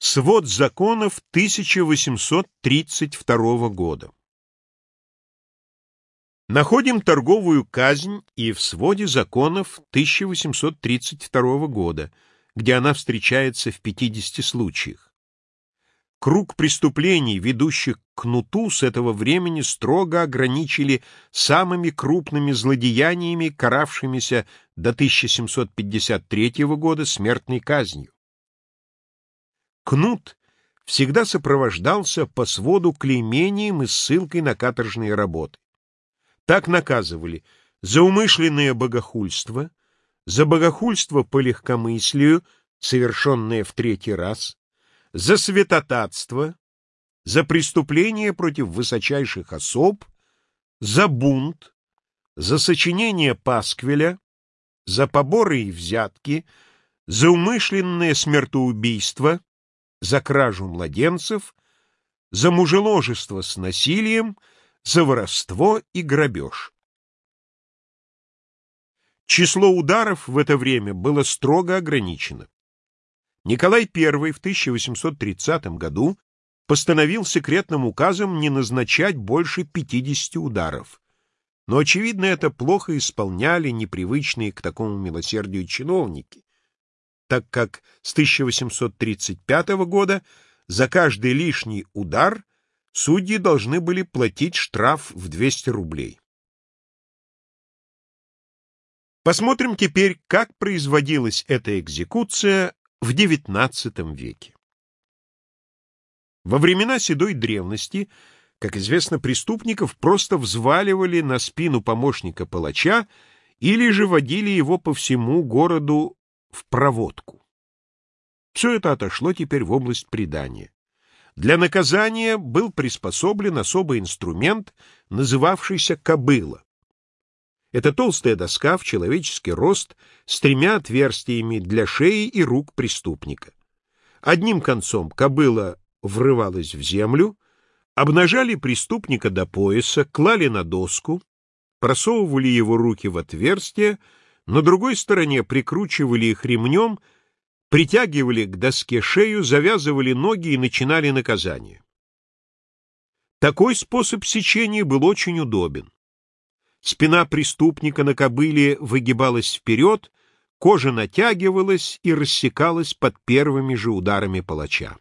Свод законов 1832 года. Находим торговую казнь и в своде законов 1832 года, где она встречается в 50 случаях. Круг преступлений, ведущих к кнуту, с этого времени строго ограничили самыми крупными злодеяниями, каравшимися до 1753 года смертной казнью. Кнут всегда сопровождался по своду клеймением и ссылкой на каторжные работы. Так наказывали за умышленное богохульство, за богохульство по легкомыслию, совершенное в третий раз, за святотатство, за преступление против высочайших особ, за бунт, за сочинение пасквиля, за поборы и взятки, за умышленное смертоубийство, за кражу младенцев, за мужеложество с насилием, за воровство и грабеж. Число ударов в это время было строго ограничено. Николай I в 1830 году постановил секретным указом не назначать больше 50 ударов. Но, очевидно, это плохо исполняли непривычные к такому милосердию чиновники, так как с 1835 года за каждый лишний удар судьи должны были платить штраф в 200 рублей. Посмотрим теперь, как производилась эта экзекуция в XIX веке. Во времена седой древности, как известно, преступников просто взваливали на спину помощника палача или же водили его по всему городу в проводку. Все это отошло теперь в область предания. Для наказания был приспособлен особый инструмент, называвшийся кобыла. Это толстая доска в человеческий рост с тремя отверстиями для шеи и рук преступника. Одним концом кобыла врывалась в землю, обнажали преступника до пояса, клали на доску, просовывали его руки в отверстие, на другой стороне прикручивали их ремнем, притягивали к доске шею, завязывали ноги и начинали наказание. Такой способ сечения был очень удобен. Спина преступника на кобыле выгибалась вперед, кожа натягивалась и рассекалась под первыми же ударами палача.